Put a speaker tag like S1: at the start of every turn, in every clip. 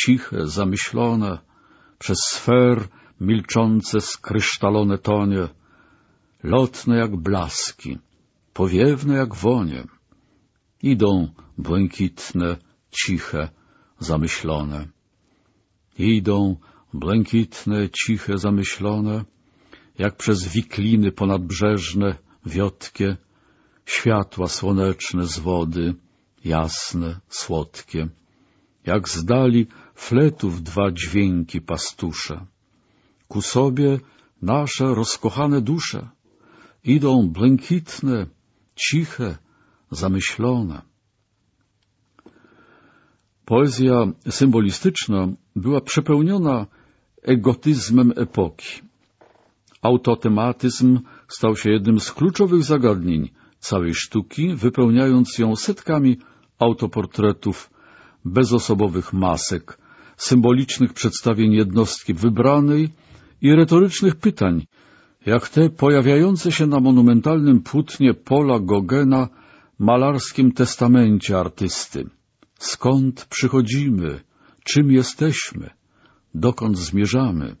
S1: ciche, zamyślone, przez sfer milczące skrysztalone tonie, lotne jak blaski, powiewne jak wonie. Idą błękitne, ciche, zamyślone. Idą błękitne, ciche, zamyślone, jak przez wikliny ponadbrzeżne, wiotkie, światła słoneczne z wody, jasne, słodkie, jak z dali fletów dwa dźwięki pastusze. Ku sobie nasze rozkochane dusze idą błękitne, ciche, zamyślone. Poezja symbolistyczna była przepełniona egotyzmem epoki. Autotematyzm stał się jednym z kluczowych zagadnień całej sztuki, wypełniając ją setkami autoportretów, bezosobowych masek, symbolicznych przedstawień jednostki wybranej i retorycznych pytań, jak te pojawiające się na monumentalnym płótnie Pola Gogena malarskim testamencie artysty. Skąd przychodzimy? Czym jesteśmy? Dokąd zmierzamy?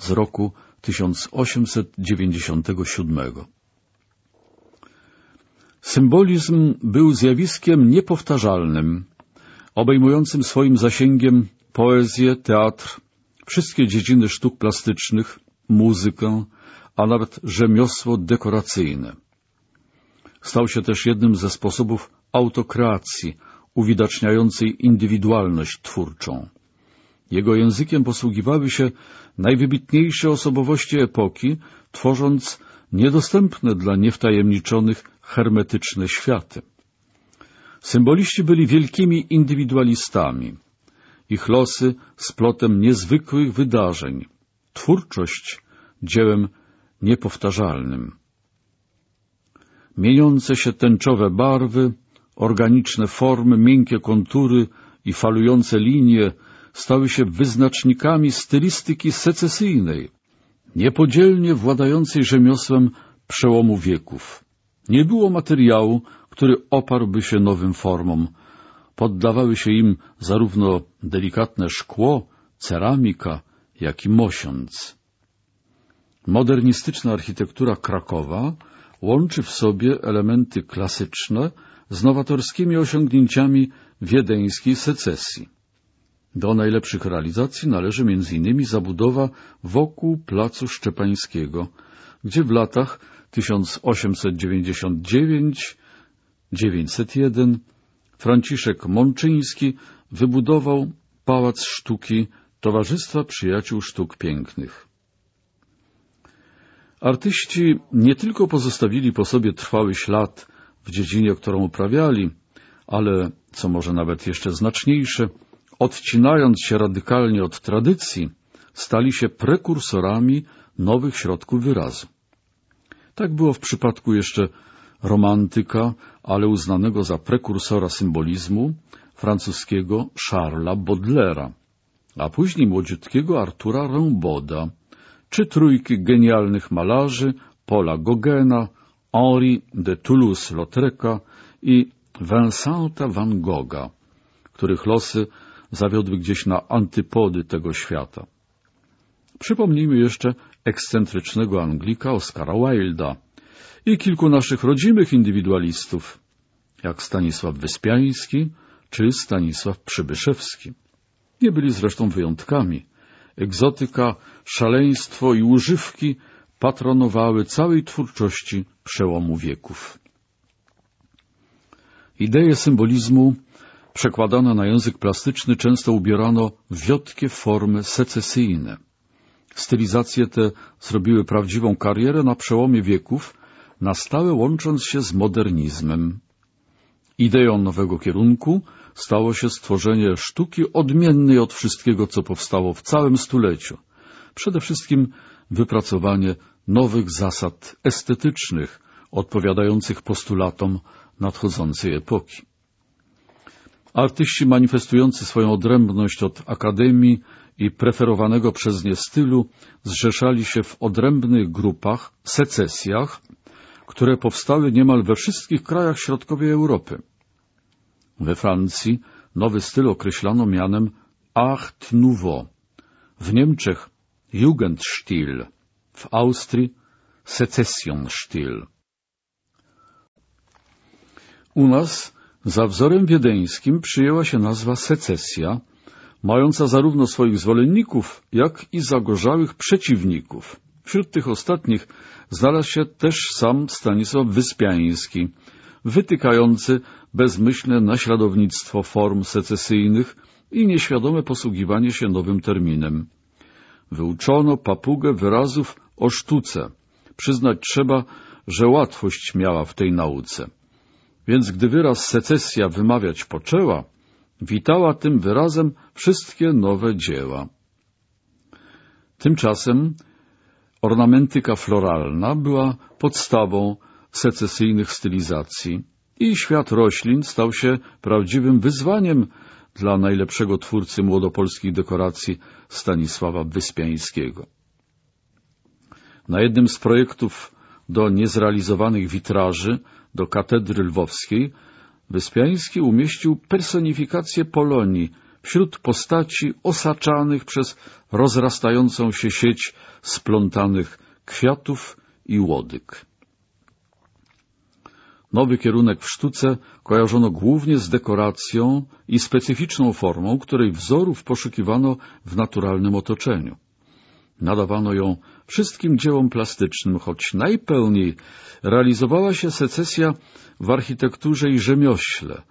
S1: Z roku 1897. Symbolizm był zjawiskiem niepowtarzalnym, obejmującym swoim zasięgiem poezję, teatr, wszystkie dziedziny sztuk plastycznych, muzykę, a nawet rzemiosło dekoracyjne. Stał się też jednym ze sposobów autokreacji, uwidaczniającej indywidualność twórczą. Jego językiem posługiwały się najwybitniejsze osobowości epoki, tworząc niedostępne dla niewtajemniczonych hermetyczne światy. Symboliści byli wielkimi indywidualistami. Ich losy splotem niezwykłych wydarzeń, twórczość dziełem niepowtarzalnym. Mieniące się tęczowe barwy, organiczne formy, miękkie kontury i falujące linie stały się wyznacznikami stylistyki secesyjnej, niepodzielnie władającej rzemiosłem przełomu wieków. Nie było materiału, który oparłby się nowym formom. Poddawały się im zarówno delikatne szkło, ceramika, jak i mosiąc. Modernistyczna architektura Krakowa łączy w sobie elementy klasyczne z nowatorskimi osiągnięciami wiedeńskiej secesji. Do najlepszych realizacji należy m.in. zabudowa wokół Placu Szczepańskiego, gdzie w latach 1899-901 Franciszek Mączyński wybudował Pałac Sztuki Towarzystwa Przyjaciół Sztuk Pięknych. Artyści nie tylko pozostawili po sobie trwały ślad w dziedzinie, którą uprawiali, ale, co może nawet jeszcze znaczniejsze, odcinając się radykalnie od tradycji, stali się prekursorami nowych środków wyrazu. Tak było w przypadku jeszcze romantyka, ale uznanego za prekursora symbolizmu, francuskiego Charlesa Baudelaire'a, a później młodziutkiego Artura Rimboda, czy trójki genialnych malarzy Paula Gogena, Henri de Toulouse-Lautreca i Vincenta van Gogha, których losy zawiodły gdzieś na antypody tego świata. Przypomnijmy jeszcze ekscentrycznego Anglika Oscara Wilda, i kilku naszych rodzimych indywidualistów, jak Stanisław Wyspiański czy Stanisław Przybyszewski. Nie byli zresztą wyjątkami. Egzotyka, szaleństwo i używki patronowały całej twórczości przełomu wieków. Ideje symbolizmu przekładane na język plastyczny często ubierano w wiotkie formy secesyjne. Stylizacje te zrobiły prawdziwą karierę na przełomie wieków, na stałe łącząc się z modernizmem. Ideą nowego kierunku stało się stworzenie sztuki odmiennej od wszystkiego, co powstało w całym stuleciu. Przede wszystkim wypracowanie nowych zasad estetycznych, odpowiadających postulatom nadchodzącej epoki. Artyści manifestujący swoją odrębność od akademii i preferowanego przez nie stylu zrzeszali się w odrębnych grupach, secesjach, które powstały niemal we wszystkich krajach środkowej Europy. We Francji nowy styl określano mianem Art Nouveau, w Niemczech Jugendstil, w Austrii Secessionsstil. U nas za wzorem wiedeńskim przyjęła się nazwa secesja, mająca zarówno swoich zwolenników, jak i zagorzałych przeciwników. Wśród tych ostatnich znalazł się też sam Stanisław Wyspiański, wytykający bezmyślne naśladownictwo form secesyjnych i nieświadome posługiwanie się nowym terminem. Wyuczono papugę wyrazów o sztuce. Przyznać trzeba, że łatwość miała w tej nauce. Więc gdy wyraz secesja wymawiać poczęła, witała tym wyrazem wszystkie nowe dzieła. Tymczasem ornamentyka floralna była podstawą secesyjnych stylizacji i świat roślin stał się prawdziwym wyzwaniem dla najlepszego twórcy młodopolskich dekoracji Stanisława Wyspiańskiego. Na jednym z projektów do niezrealizowanych witraży do katedry lwowskiej Wyspiański umieścił personifikację Polonii wśród postaci osaczanych przez rozrastającą się sieć splątanych kwiatów i łodyg. Nowy kierunek w sztuce kojarzono głównie z dekoracją i specyficzną formą, której wzorów poszukiwano w naturalnym otoczeniu. Nadawano ją wszystkim dziełom plastycznym, choć najpełniej realizowała się secesja w architekturze i rzemiośle,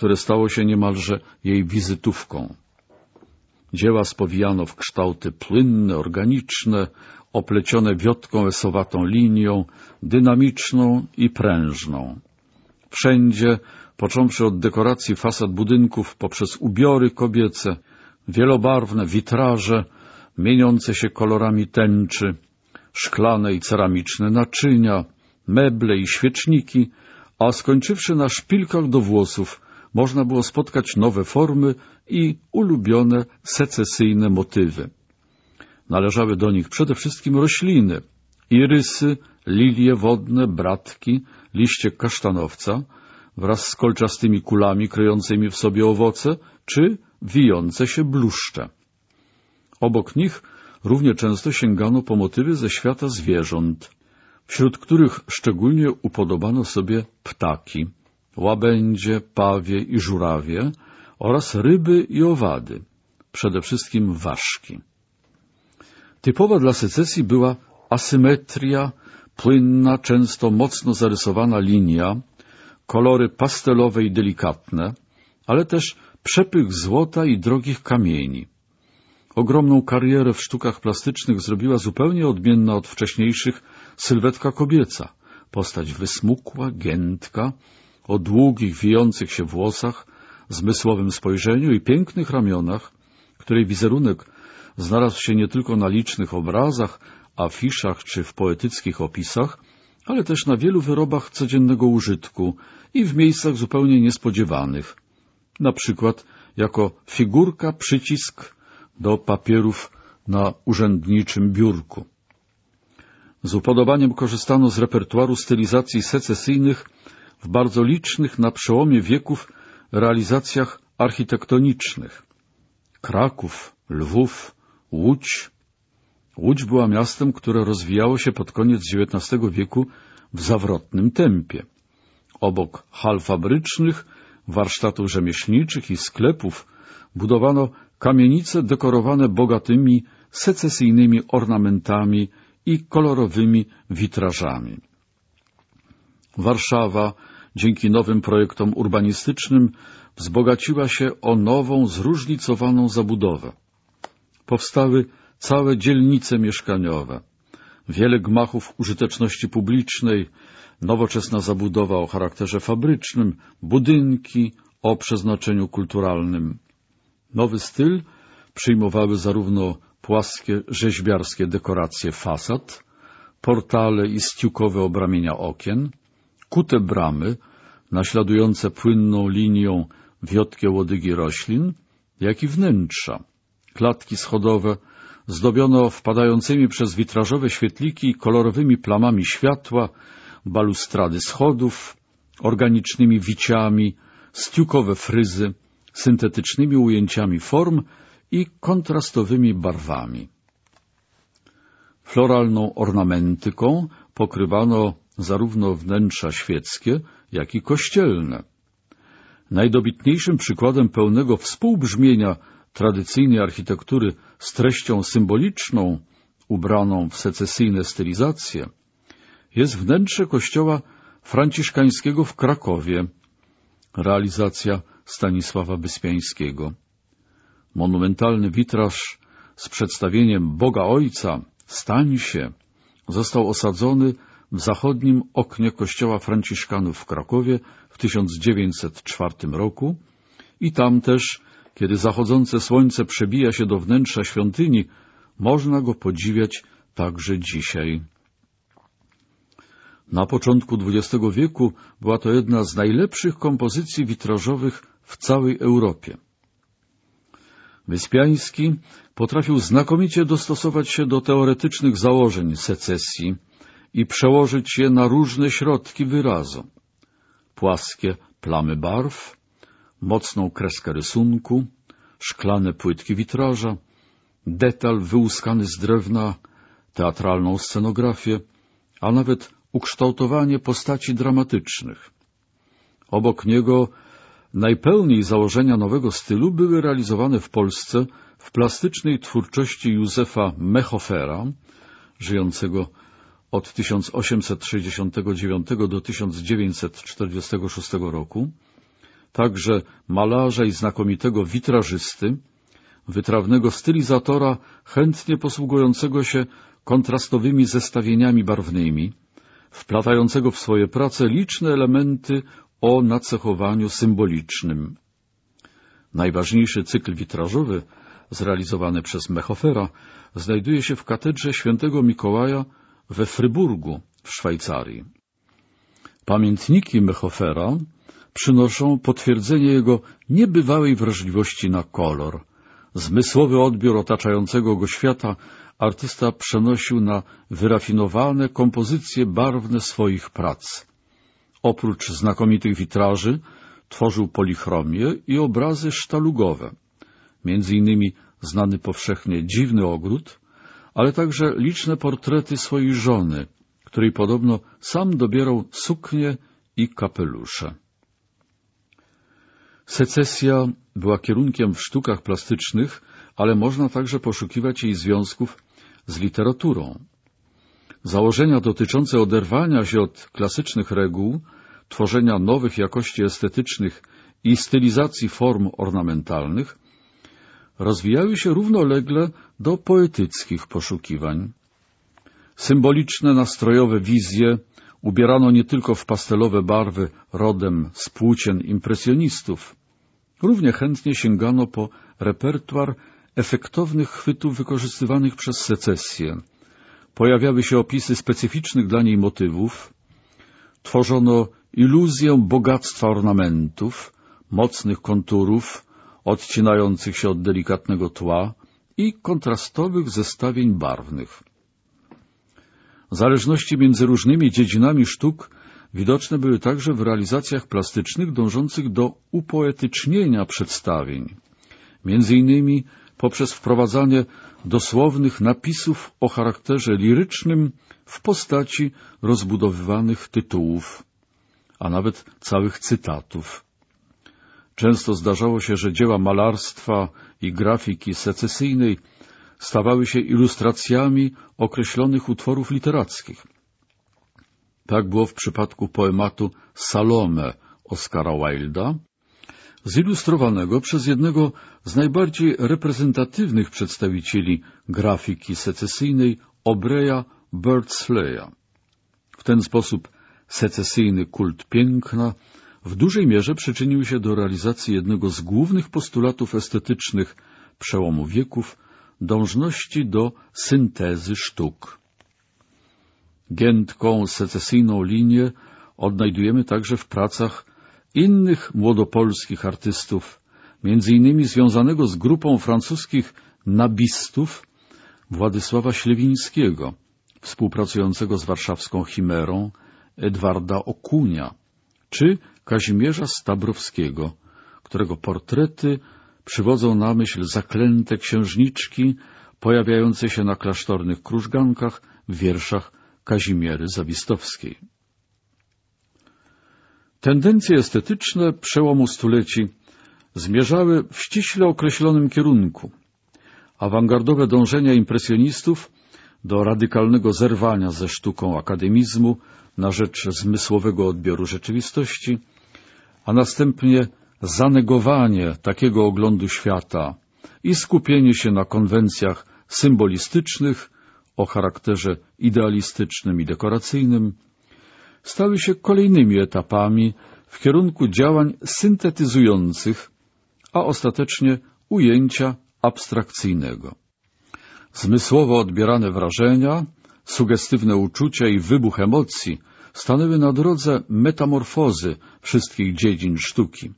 S1: które stało się niemalże jej wizytówką. Dzieła spowijano w kształty płynne, organiczne, oplecione wiotką esowatą linią, dynamiczną i prężną. Wszędzie, począwszy od dekoracji fasad budynków poprzez ubiory kobiece, wielobarwne witraże, mieniące się kolorami tęczy, szklane i ceramiczne naczynia, meble i świeczniki, a skończywszy na szpilkach do włosów, można było spotkać nowe formy i ulubione secesyjne motywy. Należały do nich przede wszystkim rośliny, irysy, lilie wodne, bratki, liście kasztanowca wraz z kolczastymi kulami kryjącymi w sobie owoce, czy wijące się bluszcze. Obok nich równie często sięgano po motywy ze świata zwierząt, wśród których szczególnie upodobano sobie ptaki, łabędzie, pawie i żurawie oraz ryby i owady, przede wszystkim ważki. Typowa dla secesji była asymetria, płynna, często mocno zarysowana linia, kolory pastelowe i delikatne, ale też przepych złota i drogich kamieni. Ogromną karierę w sztukach plastycznych zrobiła zupełnie odmienna od wcześniejszych sylwetka kobieca, postać wysmukła, giętka, o długich, wijących się włosach, zmysłowym spojrzeniu i pięknych ramionach, której wizerunek znalazł się nie tylko na licznych obrazach, afiszach czy w poetyckich opisach, ale też na wielu wyrobach codziennego użytku i w miejscach zupełnie niespodziewanych, na przykład jako figurka, przycisk do papierów na urzędniczym biurku. Z upodobaniem korzystano z repertuaru stylizacji secesyjnych w bardzo licznych na przełomie wieków realizacjach architektonicznych. Kraków, Lwów, Łódź. Łódź była miastem, które rozwijało się pod koniec XIX wieku w zawrotnym tempie. Obok hal fabrycznych, warsztatów rzemieślniczych i sklepów budowano kamienice dekorowane bogatymi secesyjnymi ornamentami i kolorowymi witrażami. Warszawa dzięki nowym projektom urbanistycznym wzbogaciła się o nową, zróżnicowaną zabudowę. Powstały całe dzielnice mieszkaniowe, wiele gmachów użyteczności publicznej, nowoczesna zabudowa o charakterze fabrycznym, budynki o przeznaczeniu kulturalnym. Nowy styl przyjmowały zarówno płaskie, rzeźbiarskie dekoracje fasad, portale i stiukowe obramienia okien, kute bramy, naśladujące płynną linią wiotkie łodygi roślin, jak i wnętrza. Klatki schodowe zdobiono wpadającymi przez witrażowe świetliki kolorowymi plamami światła, balustrady schodów, organicznymi wiciami, stiukowe fryzy, syntetycznymi ujęciami form i kontrastowymi barwami. Floralną ornamentyką pokrywano zarówno wnętrza świeckie, jak i kościelne. Najdobitniejszym przykładem pełnego współbrzmienia tradycyjnej architektury z treścią symboliczną, ubraną w secesyjne stylizacje, jest wnętrze kościoła franciszkańskiego w Krakowie, realizacja Stanisława Wyspiańskiego. Monumentalny witraż z przedstawieniem Boga Ojca, stań się, został osadzony w zachodnim oknie kościoła franciszkanów w Krakowie w 1904 roku i tam też, kiedy zachodzące słońce przebija się do wnętrza świątyni, można go podziwiać także dzisiaj. Na początku XX wieku była to jedna z najlepszych kompozycji witrażowych w całej Europie. Wyspiański potrafił znakomicie dostosować się do teoretycznych założeń secesji i przełożyć je na różne środki wyrazu. Płaskie plamy barw, mocną kreskę rysunku, szklane płytki witraża, detal wyłuskany z drewna, teatralną scenografię, a nawet ukształtowanie postaci dramatycznych. Obok niego najpełniej założenia nowego stylu były realizowane w Polsce w plastycznej twórczości Józefa Mechofera, żyjącego od 1869 do 1946 roku, także malarza i znakomitego witrażysty, wytrawnego stylizatora chętnie posługującego się kontrastowymi zestawieniami barwnymi, wplatającego w swoje prace liczne elementy o nacechowaniu symbolicznym. Najważniejszy cykl witrażowy, zrealizowany przez Mechofera, znajduje się w katedrze świętego Mikołaja we Fryburgu w Szwajcarii. Pamiętniki Mechofera przynoszą potwierdzenie jego niebywałej wrażliwości na kolor. Zmysłowy odbiór otaczającego go świata artysta przenosił na wyrafinowane kompozycje barwne swoich prac. Oprócz znakomitych witraży tworzył polichromię i obrazy sztalugowe, między innymi znany powszechnie Dziwny Ogród, ale także liczne portrety swojej żony, której podobno sam dobierał suknie i kapelusze. Secesja była kierunkiem w sztukach plastycznych, ale można także poszukiwać jej związków z literaturą. Założenia dotyczące oderwania się od klasycznych reguł, tworzenia nowych jakości estetycznych i stylizacji form ornamentalnych rozwijały się równolegle do poetyckich poszukiwań. Symboliczne, nastrojowe wizje ubierano nie tylko w pastelowe barwy rodem z płócien impresjonistów. Równie chętnie sięgano po repertuar efektownych chwytów wykorzystywanych przez secesję. Pojawiały się opisy specyficznych dla niej motywów, tworzono iluzję bogactwa ornamentów, mocnych konturów, odcinających się od delikatnego tła i kontrastowych zestawień barwnych. Zależności między różnymi dziedzinami sztuk widoczne były także w realizacjach plastycznych dążących do upoetycznienia przedstawień, między innymi poprzez wprowadzanie dosłownych napisów o charakterze lirycznym w postaci rozbudowywanych tytułów, a nawet całych cytatów. Często zdarzało się, że dzieła malarstwa i grafiki secesyjnej stawały się ilustracjami określonych utworów literackich. Tak było w przypadku poematu Salome Oscara Wilda, zilustrowanego przez jednego z najbardziej reprezentatywnych przedstawicieli grafiki secesyjnej Obreya Birdsleya. W ten sposób secesyjny kult piękna w dużej mierze przyczynił się do realizacji jednego z głównych postulatów estetycznych przełomu wieków, dążności do syntezy sztuk. Giętką secesyjną linię odnajdujemy także w pracach innych młodopolskich artystów, między innymi związanego z grupą francuskich nabistów Władysława Ślewińskiego, współpracującego z warszawską Chimerą Edwarda Okunia, czy Kazimierza Stabrowskiego, którego portrety przywodzą na myśl zaklęte księżniczki pojawiające się na klasztornych krużgankach w wierszach Kazimiery Zawistowskiej. Tendencje estetyczne przełomu stuleci zmierzały w ściśle określonym kierunku. Awangardowe dążenia impresjonistów do radykalnego zerwania ze sztuką akademizmu na rzecz zmysłowego odbioru rzeczywistości, a następnie zanegowanie takiego oglądu świata i skupienie się na konwencjach symbolistycznych o charakterze idealistycznym i dekoracyjnym, stały się kolejnymi etapami w kierunku działań syntetyzujących, a ostatecznie ujęcia abstrakcyjnego. Zmysłowo odbierane wrażenia, sugestywne uczucia i wybuch emocji stanęły na drodze metamorfozy wszystkich dziedzin sztuki.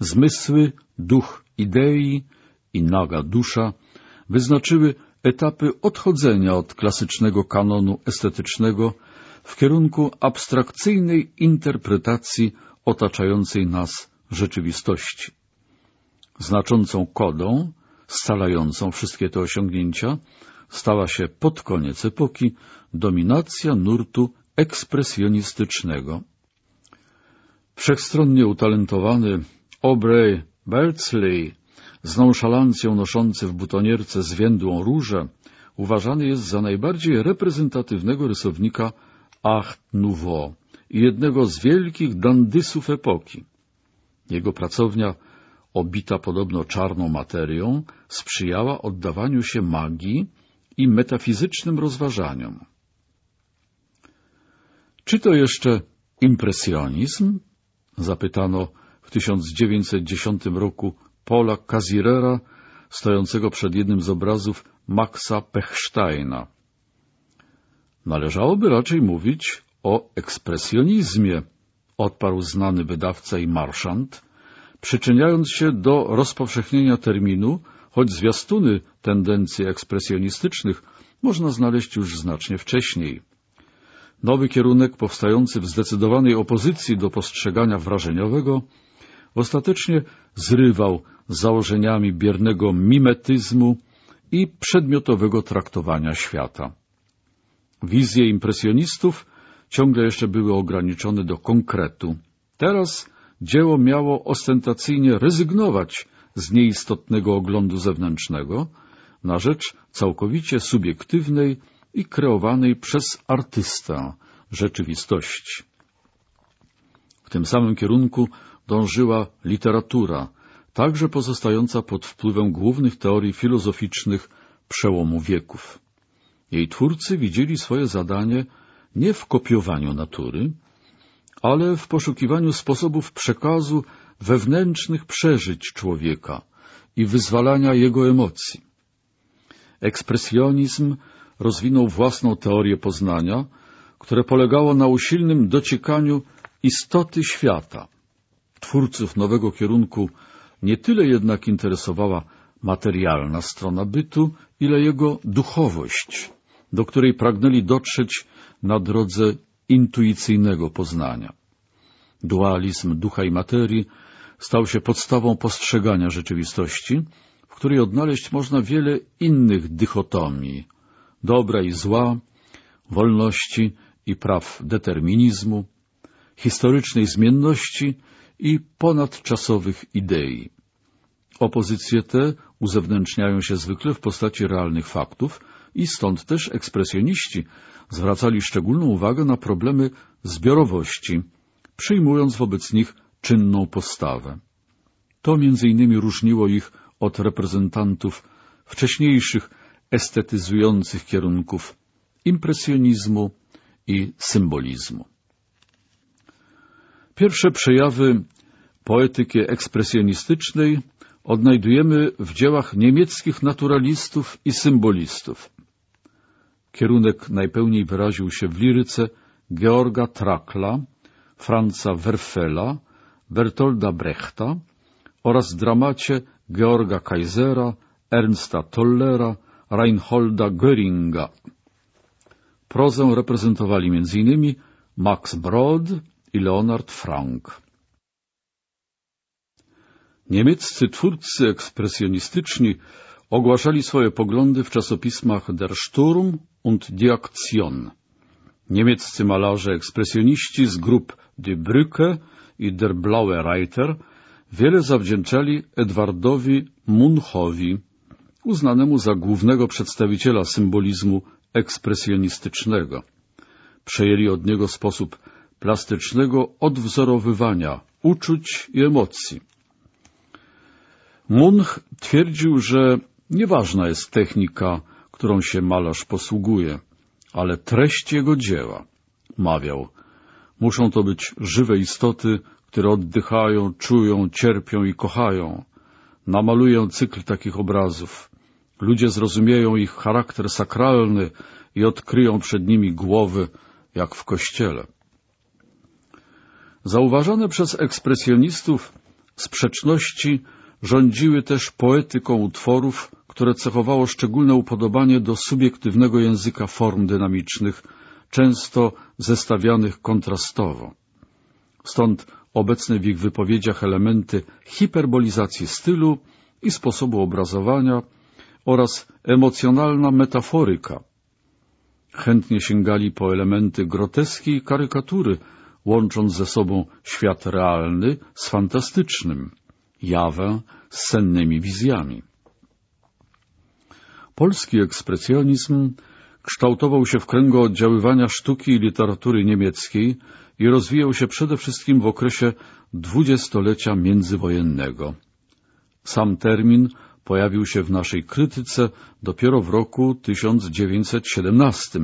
S1: Zmysły, duch idei i naga dusza wyznaczyły etapy odchodzenia od klasycznego kanonu estetycznego w kierunku abstrakcyjnej interpretacji otaczającej nas rzeczywistości. Znaczącą kodą, scalającą wszystkie te osiągnięcia, stała się pod koniec epoki dominacja nurtu ekspresjonistycznego. Wszechstronnie utalentowany Aubrey Beardsley, z nonszalancją noszący w butonierce zwiędłą różę, uważany jest za najbardziej reprezentatywnego rysownika Art Nouveau i jednego z wielkich dandysów epoki. Jego pracownia, obita podobno czarną materią, sprzyjała oddawaniu się magii i metafizycznym rozważaniom. Czy to jeszcze impresjonizm? Zapytano w 1910 roku Paula Kazirera, stojącego przed jednym z obrazów Maxa Pechsteina. Należałoby raczej mówić o ekspresjonizmie, odparł znany wydawca i marszant, przyczyniając się do rozpowszechnienia terminu, choć zwiastuny tendencji ekspresjonistycznych można znaleźć już znacznie wcześniej. Nowy kierunek powstający w zdecydowanej opozycji do postrzegania wrażeniowego ostatecznie zrywał z założeniami biernego mimetyzmu i przedmiotowego traktowania świata. Wizje impresjonistów ciągle jeszcze były ograniczone do konkretu. Teraz dzieło miało ostentacyjnie rezygnować z nieistotnego oglądu zewnętrznego na rzecz całkowicie subiektywnej i kreowanej przez artystę rzeczywistości. W tym samym kierunku dążyła literatura, także pozostająca pod wpływem głównych teorii filozoficznych przełomu wieków. Jej twórcy widzieli swoje zadanie nie w kopiowaniu natury, ale w poszukiwaniu sposobów przekazu wewnętrznych przeżyć człowieka i wyzwalania jego emocji. Ekspresjonizm rozwinął własną teorię poznania, które polegało na usilnym dociekaniu istoty świata. Twórców nowego kierunku nie tyle jednak interesowała materialna strona bytu, ile jego duchowość, do której pragnęli dotrzeć na drodze intuicyjnego poznania. Dualizm ducha i materii stał się podstawą postrzegania rzeczywistości, w której odnaleźć można wiele innych dychotomii dobra i zła, wolności i praw determinizmu, historycznej zmienności i ponadczasowych idei. Opozycje te uzewnętrzniają się zwykle w postaci realnych faktów i stąd też ekspresjoniści zwracali szczególną uwagę na problemy zbiorowości, przyjmując wobec nich czynną postawę. To między innymi różniło ich od reprezentantów wcześniejszych estetyzujących kierunków impresjonizmu i symbolizmu. Pierwsze przejawy poetyki ekspresjonistycznej odnajdujemy w dziełach niemieckich naturalistów i symbolistów. Kierunek najpełniej wyraził się w liryce Georga Trakla, Franza Werfela, Bertolda Brechta oraz dramacie Georga Kaisera, Ernsta Tollera, Reinholda Göringa. Prozę reprezentowali m.in. Max Brod i Leonard Frank. Niemieccy twórcy ekspresjonistyczni ogłaszali swoje poglądy w czasopismach Der Sturm und Die Aktion. Niemieccy malarze ekspresjoniści z grup Die Brücke i Der Blaue Reiter wiele zawdzięczali Edwardowi Munchowi, uznanemu za głównego przedstawiciela symbolizmu ekspresjonistycznego. Przejęli od niego sposób plastycznego odwzorowywania uczuć i emocji. Munch twierdził, że nieważna jest technika, którą się malarz posługuje, ale treść jego dzieła. Mawiał, muszą to być żywe istoty, które oddychają, czują, cierpią i kochają. Namaluję cykl takich obrazów. Ludzie zrozumieją ich charakter sakralny i odkryją przed nimi głowy, jak w kościele. Zauważone przez ekspresjonistów sprzeczności rządziły też poetyką utworów, które cechowało szczególne upodobanie do subiektywnego języka form dynamicznych, często zestawianych kontrastowo. Stąd obecne w ich wypowiedziach elementy hiperbolizacji stylu i sposobu obrazowania oraz emocjonalna metaforyka. Chętnie sięgali po elementy groteski i karykatury, łącząc ze sobą świat realny z fantastycznym, jawę z sennymi wizjami. Polski ekspresjonizm kształtował się w kręgu oddziaływania sztuki i literatury niemieckiej i rozwijał się przede wszystkim w okresie dwudziestolecia międzywojennego. Sam termin pojawił się w naszej krytyce dopiero w roku 1917,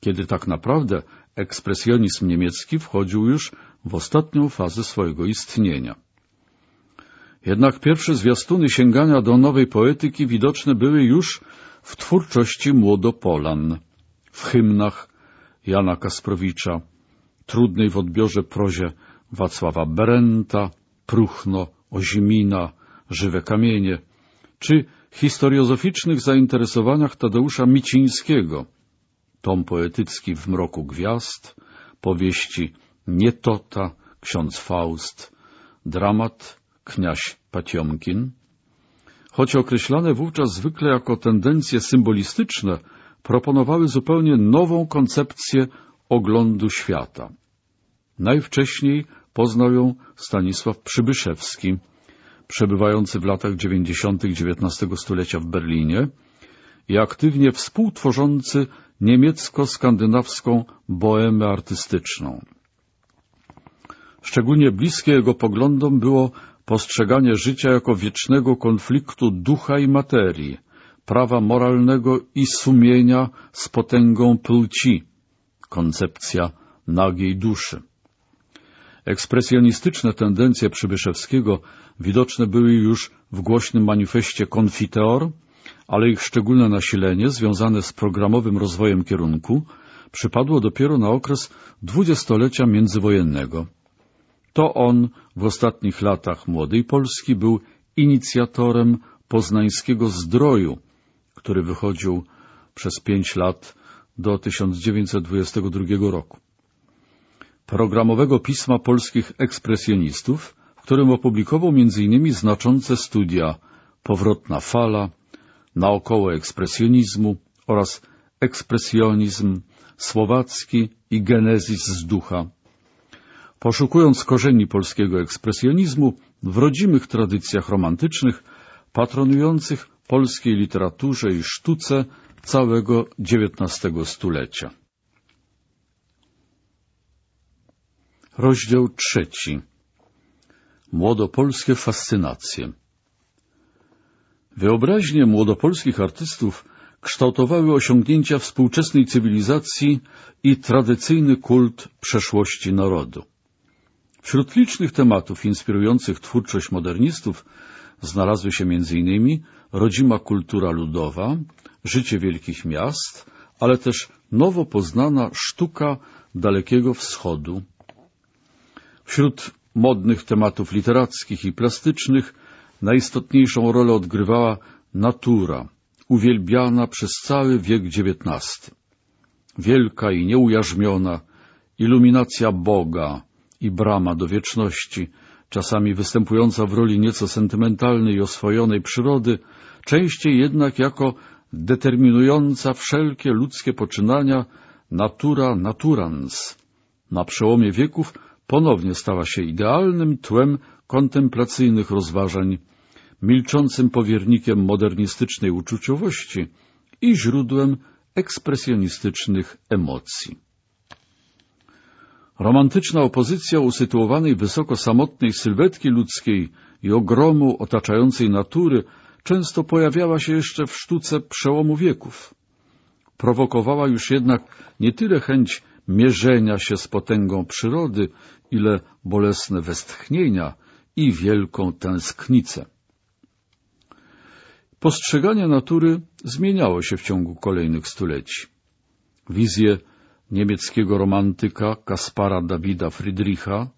S1: kiedy tak naprawdę ekspresjonizm niemiecki wchodził już w ostatnią fazę swojego istnienia. Jednak pierwsze zwiastuny sięgania do nowej poetyki widoczne były już w twórczości Młodopolan, w hymnach Jana Kasprowicza, trudnej w odbiorze prozie Wacława Berenta, Pruchno, Ozimina, Żywe Kamienie, czy historiozoficznych zainteresowaniach Tadeusza Micińskiego, tom poetycki w mroku gwiazd, powieści Nietota, ksiądz Faust, dramat Kniaś Patiomkin, choć określane wówczas zwykle jako tendencje symbolistyczne, proponowały zupełnie nową koncepcję oglądu świata. Najwcześniej poznał ją Stanisław Przybyszewski, przebywający w latach dziewięćdziesiątych XIX stulecia w Berlinie i aktywnie współtworzący niemiecko-skandynawską boemę artystyczną. Szczególnie bliskie jego poglądom było postrzeganie życia jako wiecznego konfliktu ducha i materii, prawa moralnego i sumienia z potęgą płci, koncepcja nagiej duszy. Ekspresjonistyczne tendencje Przybyszewskiego widoczne były już w głośnym manifestie Confiteor, ale ich szczególne nasilenie, związane z programowym rozwojem kierunku, przypadło dopiero na okres dwudziestolecia międzywojennego. To on w ostatnich latach młodej Polski był inicjatorem poznańskiego zdroju, który wychodził przez pięć lat do 1922 roku. Programowego pisma polskich ekspresjonistów, w którym opublikował m.in. znaczące studia Powrotna fala, Naokoło ekspresjonizmu oraz Ekspresjonizm słowacki i Genezis z ducha. Poszukując korzeni polskiego ekspresjonizmu w rodzimych tradycjach romantycznych, patronujących polskiej literaturze i sztuce całego XIX stulecia. Rozdział trzeci. Młodopolskie fascynacje. Wyobraźnie młodopolskich artystów kształtowały osiągnięcia współczesnej cywilizacji i tradycyjny kult przeszłości narodu. Wśród licznych tematów inspirujących twórczość modernistów znalazły się m.in. rodzima kultura ludowa, życie wielkich miast, ale też nowo poznana sztuka Dalekiego Wschodu. Wśród modnych tematów literackich i plastycznych najistotniejszą rolę odgrywała natura, uwielbiana przez cały wiek XIX. Wielka i nieujarzmiona, iluminacja Boga i brama do wieczności czasami występująca w roli nieco sentymentalnej i oswojonej przyrody, częściej jednak jako determinująca wszelkie ludzkie poczynania natura naturans. Na przełomie wieków ponownie stała się idealnym tłem kontemplacyjnych rozważań, milczącym powiernikiem modernistycznej uczuciowości i źródłem ekspresjonistycznych emocji. Romantyczna opozycja usytuowanej wysoko samotnej sylwetki ludzkiej i ogromu otaczającej natury często pojawiała się jeszcze w sztuce przełomu wieków. Prowokowała już jednak nie tyle chęć mierzenia się z potęgą przyrody, ile bolesne westchnienia i wielką tęsknicę. Postrzeganie natury zmieniało się w ciągu kolejnych stuleci. Wizje niemieckiego romantyka Kaspara Dawida Friedricha,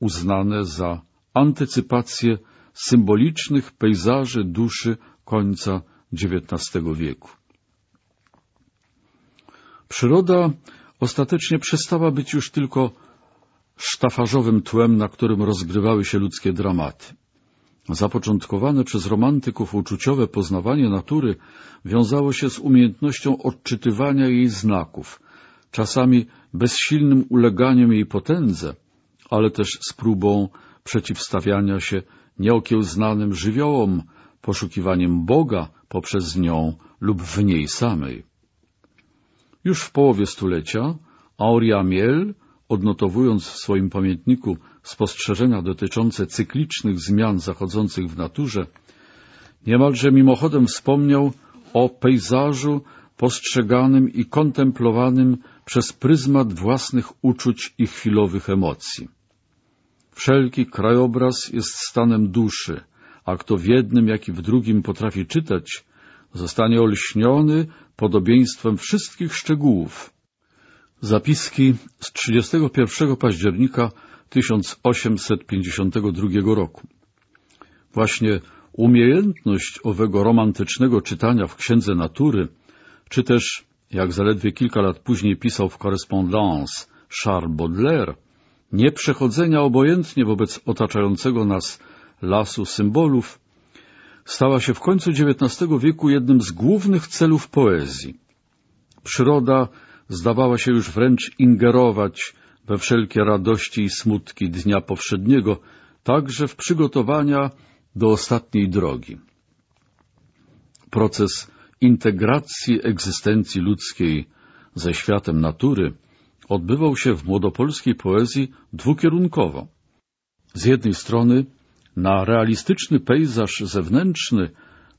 S1: uznane za antycypację symbolicznych pejzaży duszy końca XIX wieku. Przyroda ostatecznie przestała być już tylko sztafarzowym tłem, na którym rozgrywały się ludzkie dramaty. Zapoczątkowane przez romantyków uczuciowe poznawanie natury wiązało się z umiejętnością odczytywania jej znaków, czasami bezsilnym uleganiem jej potędze, ale też z próbą przeciwstawiania się nieokiełznanym żywiołom, poszukiwaniem Boga poprzez nią lub w niej samej. Już w połowie stulecia Auria Miel, odnotowując w swoim pamiętniku spostrzeżenia dotyczące cyklicznych zmian zachodzących w naturze, niemalże mimochodem wspomniał o pejzażu postrzeganym i kontemplowanym przez pryzmat własnych uczuć i chwilowych emocji. Wszelki krajobraz jest stanem duszy, a kto w jednym, jak i w drugim potrafi czytać, zostanie olśniony podobieństwem wszystkich szczegółów. Zapiski z 31 października 1852 roku. Właśnie umiejętność owego romantycznego czytania w Księdze Natury, czy też, jak zaledwie kilka lat później pisał w Correspondance Charles Baudelaire, nieprzechodzenia obojętnie wobec otaczającego nas lasu symbolów, stała się w końcu XIX wieku jednym z głównych celów poezji. Przyroda zdawała się już wręcz ingerować we wszelkie radości i smutki dnia powszedniego, także w przygotowania do ostatniej drogi. Proces integracji egzystencji ludzkiej ze światem natury odbywał się w młodopolskiej poezji dwukierunkowo. Z jednej strony na realistyczny pejzaż zewnętrzny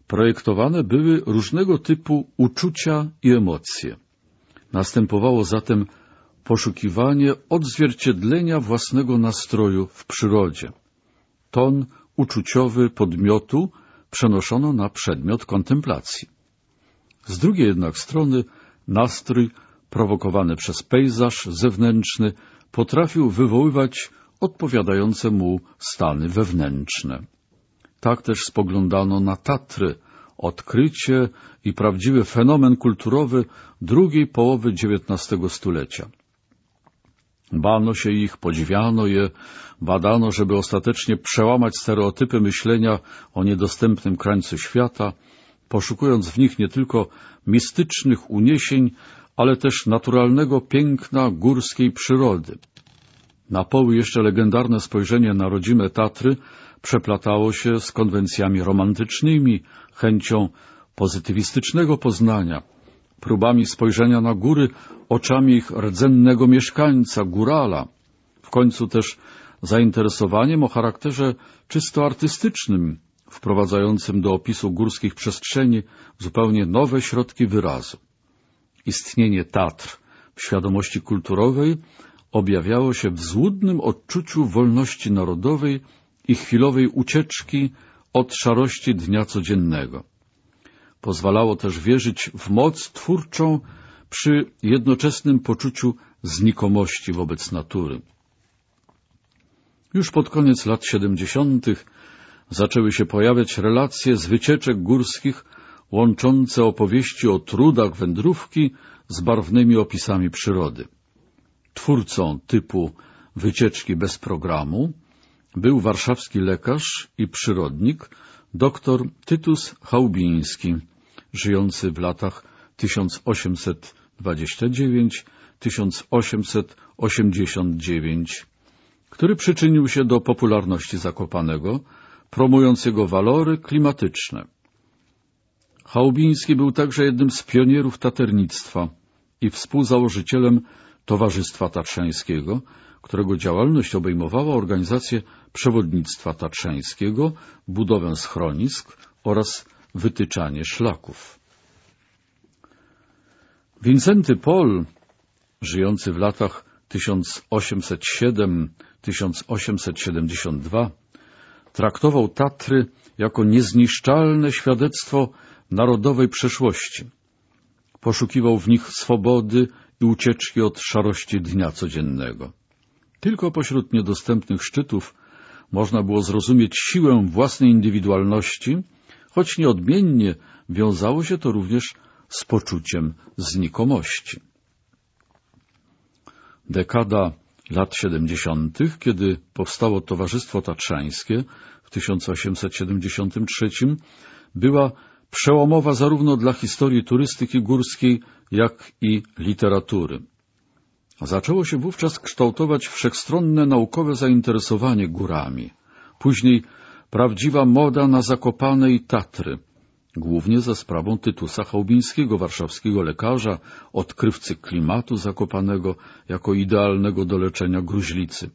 S1: projektowane były różnego typu uczucia i emocje. Następowało zatem poszukiwanie odzwierciedlenia własnego nastroju w przyrodzie. Ton uczuciowy podmiotu przenoszono na przedmiot kontemplacji. Z drugiej jednak strony nastrój prowokowany przez pejzaż zewnętrzny potrafił wywoływać odpowiadające mu stany wewnętrzne. Tak też spoglądano na Tatry, odkrycie i prawdziwy fenomen kulturowy drugiej połowy XIX stulecia. Bano się ich, podziwiano je, badano, żeby ostatecznie przełamać stereotypy myślenia o niedostępnym krańcu świata, poszukując w nich nie tylko mistycznych uniesień, ale też naturalnego piękna górskiej przyrody. Na poły jeszcze legendarne spojrzenie na rodzime Tatry przeplatało się z konwencjami romantycznymi, chęcią pozytywistycznego poznania, próbami spojrzenia na góry oczami ich rdzennego mieszkańca, górala, w końcu też zainteresowaniem o charakterze czysto artystycznym, wprowadzającym do opisu górskich przestrzeni zupełnie nowe środki wyrazu. Istnienie Tatr w świadomości kulturowej objawiało się w złudnym odczuciu wolności narodowej i chwilowej ucieczki od szarości dnia codziennego. Pozwalało też wierzyć w moc twórczą przy jednoczesnym poczuciu znikomości wobec natury. Już pod koniec lat siedemdziesiątych zaczęły się pojawiać relacje z wycieczek górskich łączące opowieści o trudach wędrówki z barwnymi opisami przyrody. Twórcą typu wycieczki bez programu był warszawski lekarz i przyrodnik dr Tytus Chałbiński, żyjący w latach 1829-1889, który przyczynił się do popularności Zakopanego, promując jego walory klimatyczne. Chałubiński był także jednym z pionierów taternictwa i współzałożycielem Towarzystwa Tatrzańskiego, którego działalność obejmowała organizację przewodnictwa tatrzańskiego, budowę schronisk oraz wytyczanie szlaków. Wincenty Pol, żyjący w latach 1807-1872, traktował Tatry jako niezniszczalne świadectwo narodowej przeszłości. Poszukiwał w nich swobody i ucieczki od szarości dnia codziennego. Tylko pośród niedostępnych szczytów można było zrozumieć siłę własnej indywidualności, choć nieodmiennie wiązało się to również z poczuciem znikomości. Dekada lat 70., kiedy powstało Towarzystwo Tatrzańskie w 1873, była przełomowa zarówno dla historii turystyki górskiej, jak i literatury. Zaczęło się wówczas kształtować wszechstronne naukowe zainteresowanie górami. Później prawdziwa moda na Zakopane i Tatry, głównie za sprawą Tytusa Chałbińskiego, warszawskiego lekarza, odkrywcy klimatu Zakopanego jako idealnego do leczenia gruźlicy.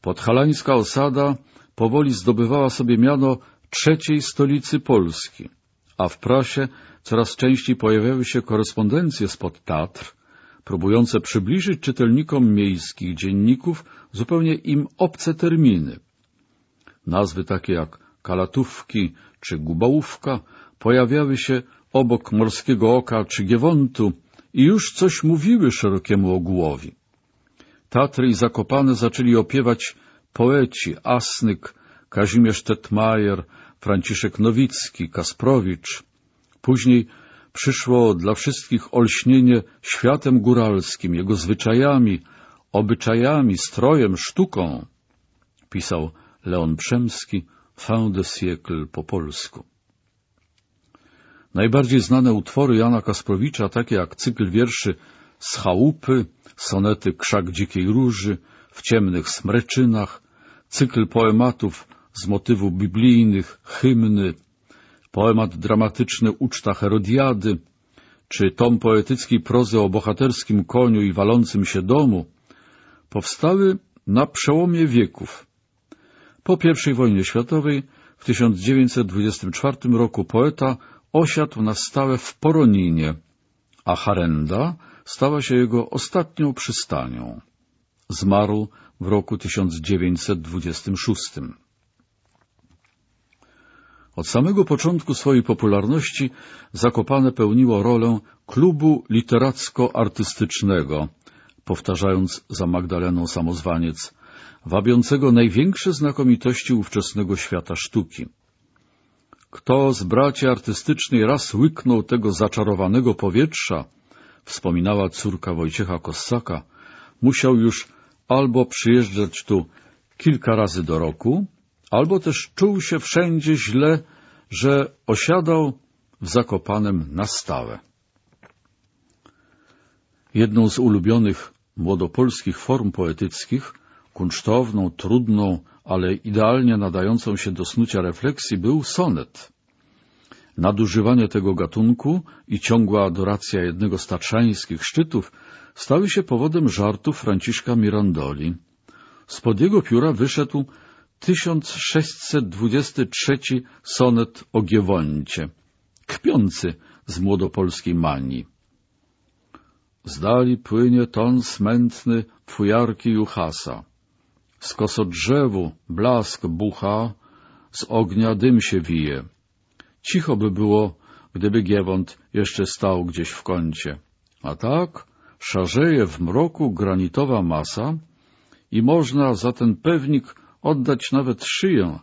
S1: Podhalańska osada powoli zdobywała sobie miano trzeciej stolicy Polski, a w prasie coraz częściej pojawiały się korespondencje spod Tatr, próbujące przybliżyć czytelnikom miejskich dzienników zupełnie im obce terminy. Nazwy takie jak Kalatówki czy Gubałówka pojawiały się obok Morskiego Oka czy Giewontu i już coś mówiły szerokiemu ogółowi. Tatry i Zakopane zaczęli opiewać poeci Asnyk, Kazimierz Tetmajer, Franciszek Nowicki, Kasprowicz. Później przyszło dla wszystkich olśnienie światem góralskim, jego zwyczajami, obyczajami, strojem, sztuką, pisał Leon Przemski, fin de siècle po polsku. Najbardziej znane utwory Jana Kasprowicza, takie jak cykl wierszy z chałupy, sonety Krzak dzikiej róży, w ciemnych smreczynach, cykl poematów z motywów biblijnych, hymny, poemat dramatyczny Uczta Herodiady, czy tom poetyckiej prozy o bohaterskim koniu i walącym się domu, powstały na przełomie wieków. Po I wojnie światowej w 1924 roku poeta osiadł na stałe w Poroninie, a Harenda stała się jego ostatnią przystanią. Zmarł w roku 1926. Od samego początku swojej popularności Zakopane pełniło rolę klubu literacko-artystycznego, powtarzając za Magdaleną Samozwaniec, wabiącego największe znakomitości ówczesnego świata sztuki. Kto z braci artystycznej raz łyknął tego zaczarowanego powietrza, wspominała córka Wojciecha Kossaka, musiał już albo przyjeżdżać tu kilka razy do roku, albo też czuł się wszędzie źle, że osiadał w Zakopanem na stałe. Jedną z ulubionych młodopolskich form poetyckich, kunsztowną, trudną, ale idealnie nadającą się do snucia refleksji był sonet. Nadużywanie tego gatunku i ciągła adoracja jednego z tatrzańskich szczytów stały się powodem żartów Franciszka Mirandoli. Spod jego pióra wyszedł 1623 sonet o Giewoncie, kpiący z młodopolskiej manii. Zdali płynie ton smętny fujarki Juchasa. Z kosodrzewu blask bucha, z ognia dym się wije. Cicho by było, gdyby Giewont jeszcze stał gdzieś w kącie. A tak szarzeje w mroku granitowa masa i można za ten pewnik oddać nawet szyję.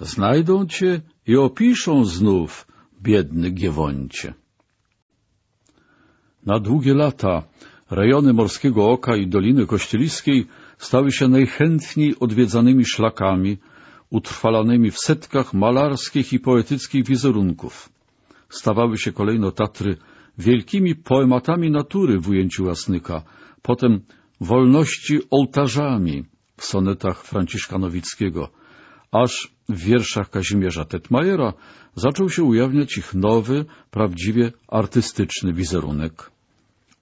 S1: Znajdą cię i opiszą znów, biedny Giewoncie. Na długie lata rejony Morskiego Oka i Doliny Kościeliskiej stały się najchętniej odwiedzanymi szlakami, utrwalanymi w setkach malarskich i poetyckich wizerunków. Stawały się kolejno Tatry wielkimi poematami natury w ujęciu Łasnyka, potem wolności ołtarzami w sonetach Franciszka Nowickiego, aż w wierszach Kazimierza Tetmajera zaczął się ujawniać ich nowy, prawdziwie artystyczny wizerunek.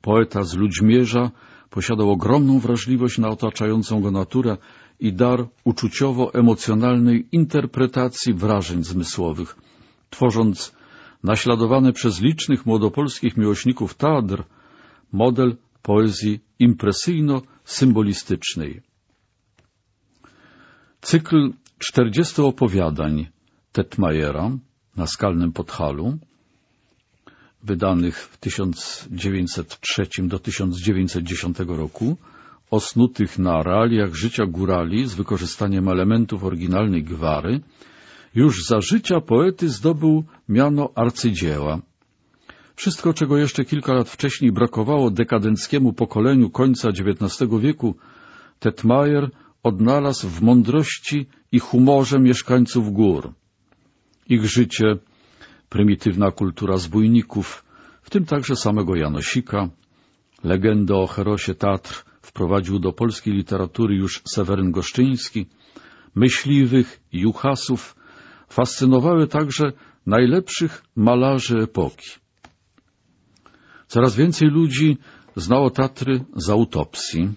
S1: Poeta z Ludźmierza posiadał ogromną wrażliwość na otaczającą go naturę i dar uczuciowo-emocjonalnej interpretacji wrażeń zmysłowych, tworząc naśladowany przez licznych młodopolskich miłośników Tadr model poezji impresyjno-symbolistycznej. Cykl 40 opowiadań Tetmajera na Skalnym Podhalu, wydanych w 1903 do 1910 roku, osnutych na realiach życia górali z wykorzystaniem elementów oryginalnej gwary, już za życia poety zdobył miano arcydzieła. Wszystko, czego jeszcze kilka lat wcześniej brakowało dekadenckiemu pokoleniu końca XIX wieku, Tetmajer odnalazł w mądrości i humorze mieszkańców gór. Ich życie, prymitywna kultura zbójników, w tym także samego Janosika, legendę o Herosie Tatr wprowadził do polskiej literatury już Seweryn Goszczyński, myśliwych juchasów fascynowały także najlepszych malarzy epoki. Coraz więcej ludzi znało Tatry z autopsji.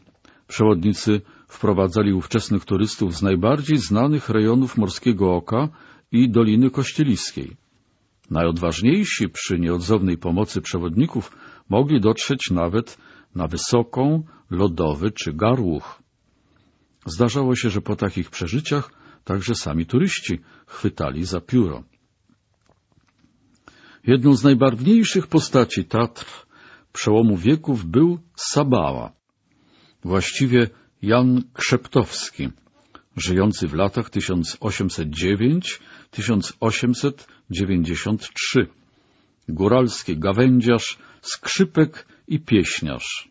S1: Przewodnicy wprowadzali ówczesnych turystów z najbardziej znanych rejonów Morskiego Oka i Doliny Kościeliskiej. Najodważniejsi przy nieodzownej pomocy przewodników mogli dotrzeć nawet na Wysoką, Lodowy czy Garłuch. Zdarzało się, że po takich przeżyciach także sami turyści chwytali za pióro. Jedną z najbarwniejszych postaci Tatr przełomu wieków był Sabała, właściwie Jan Krzeptowski, żyjący w latach 1809-1893, góralski gawędziarz, skrzypek i pieśniarz.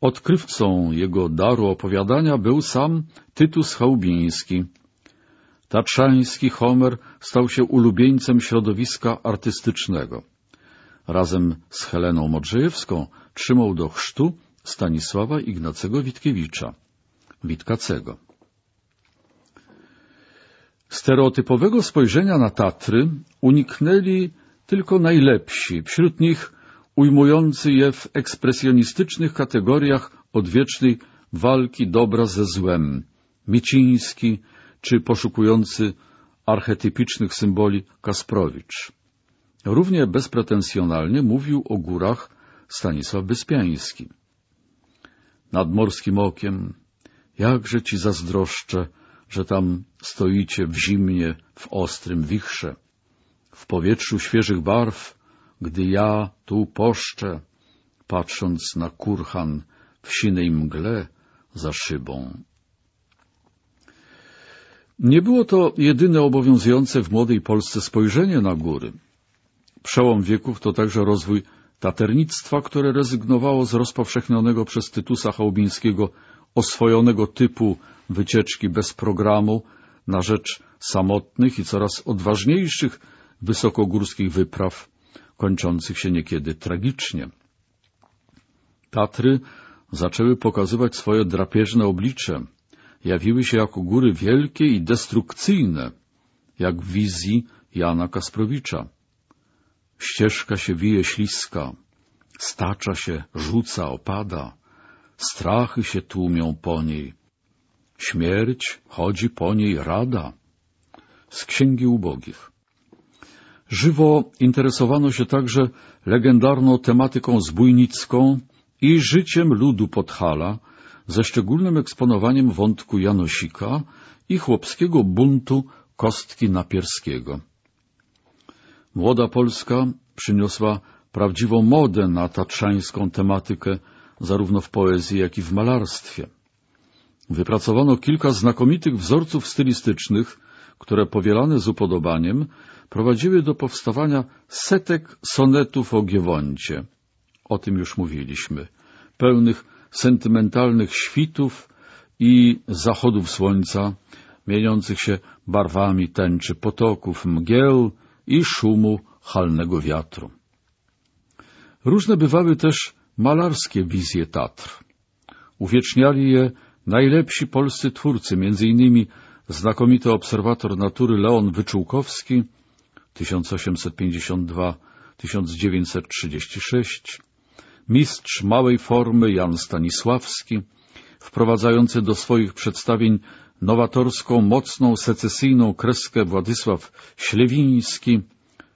S1: Odkrywcą jego daru opowiadania był sam Tytus Chałubiński. Tatrzański Homer stał się ulubieńcem środowiska artystycznego. Razem z Heleną Modrzejewską trzymał do chrztu Stanisława Ignacego Witkiewicza, Witkacego. Stereotypowego spojrzenia na Tatry uniknęli tylko najlepsi, wśród nich ujmujący je w ekspresjonistycznych kategoriach odwiecznej walki dobra ze złem, Miciński czy poszukujący archetypicznych symboli Kasprowicz. Równie bezpretensjonalnie mówił o górach Stanisław Wyspiański. Nad morskim okiem, jakże ci zazdroszczę, że tam stoicie w zimnie, w ostrym wichrze, w powietrzu świeżych barw, gdy ja tu poszczę, patrząc na kurhan w sinej mgle za szybą. Nie było to jedyne obowiązujące w młodej Polsce spojrzenie na góry. Przełom wieków to także rozwój taternictwa, które rezygnowało z rozpowszechnionego przez Tytusa Chałubińskiego oswojonego typu wycieczki bez programu na rzecz samotnych i coraz odważniejszych wysokogórskich wypraw, kończących się niekiedy tragicznie. Tatry zaczęły pokazywać swoje drapieżne oblicze, jawiły się jako góry wielkie i destrukcyjne, jak w wizji Jana Kasprowicza. Ścieżka się wije śliska, stacza się, rzuca, opada, strachy się tłumią po niej. Śmierć chodzi po niej rada. Z Księgi Ubogich. Żywo interesowano się także legendarną tematyką zbójnicką i życiem ludu Podhala, ze szczególnym eksponowaniem wątku Janosika i chłopskiego buntu Kostki Napierskiego. Młoda Polska przyniosła prawdziwą modę na tatrzańską tematykę zarówno w poezji, jak i w malarstwie. Wypracowano kilka znakomitych wzorców stylistycznych, które powielane z upodobaniem prowadziły do powstawania setek sonetów o Giewoncie. O tym już mówiliśmy, pełnych sentymentalnych świtów i zachodów słońca, mieniących się barwami tęczy potoków, mgieł i szumu halnego wiatru. Różne bywały też malarskie wizje Tatr. Uwieczniali je najlepsi polscy twórcy, innymi znakomity obserwator natury Leon Wyczółkowski 1852-1936, mistrz małej formy Jan Stanisławski, wprowadzający do swoich przedstawień nowatorską, mocną, secesyjną kreskę Władysław Ślewiński,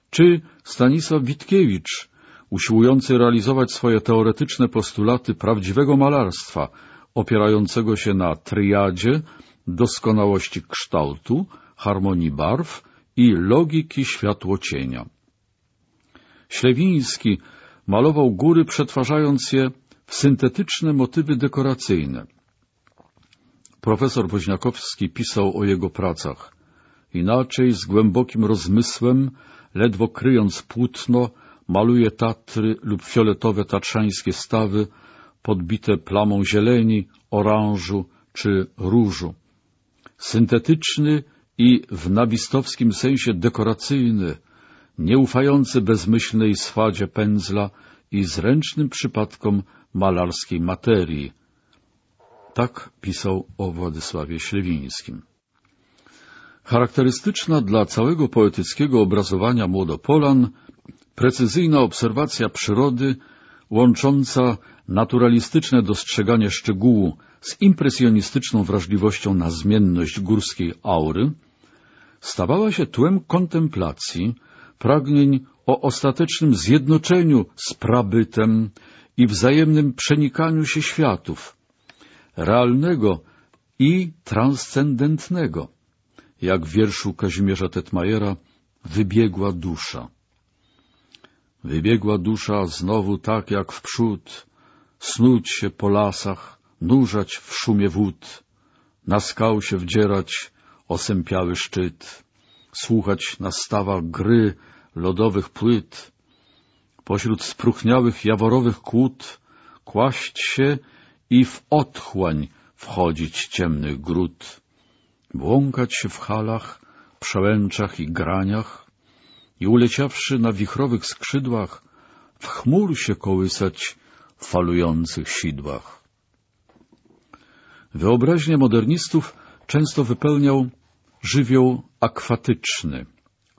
S1: czy Stanisław Witkiewicz, usiłujący realizować swoje teoretyczne postulaty prawdziwego malarstwa, opierającego się na triadzie doskonałości kształtu, harmonii barw i logiki światłocienia. Ślewiński malował góry, przetwarzając je w syntetyczne motywy dekoracyjne. Profesor Woźniakowski pisał o jego pracach. Inaczej, z głębokim rozmysłem, ledwo kryjąc płótno, maluje Tatry lub fioletowe tatrzańskie stawy, podbite plamą zieleni, oranżu czy różu. Syntetyczny i w nabistowskim sensie dekoracyjny, nieufający bezmyślnej swadzie pędzla i zręcznym przypadkom malarskiej materii. Tak pisał o Władysławie Ślewińskim. Charakterystyczna dla całego poetyckiego obrazowania Młodopolan precyzyjna obserwacja przyrody łącząca naturalistyczne dostrzeganie szczegółu z impresjonistyczną wrażliwością na zmienność górskiej aury stawała się tłem kontemplacji, pragnień o ostatecznym zjednoczeniu z prabytem i wzajemnym przenikaniu się światów, realnego i transcendentnego, jak w wierszu Kazimierza Tetmajera wybiegła dusza. Wybiegła dusza znowu tak jak w przód, snuć się po lasach, nurzać w szumie wód, na skał się wdzierać osępiały szczyt, słuchać na stawach gry lodowych płyt, pośród spruchniałych jaworowych kłód kłaść się i w otchłań wchodzić ciemnych gród, błąkać się w halach, przełęczach i graniach i uleciawszy na wichrowych skrzydłach, w chmur się kołysać w falujących sidłach. Wyobraźnię modernistów często wypełniał żywioł akwatyczny.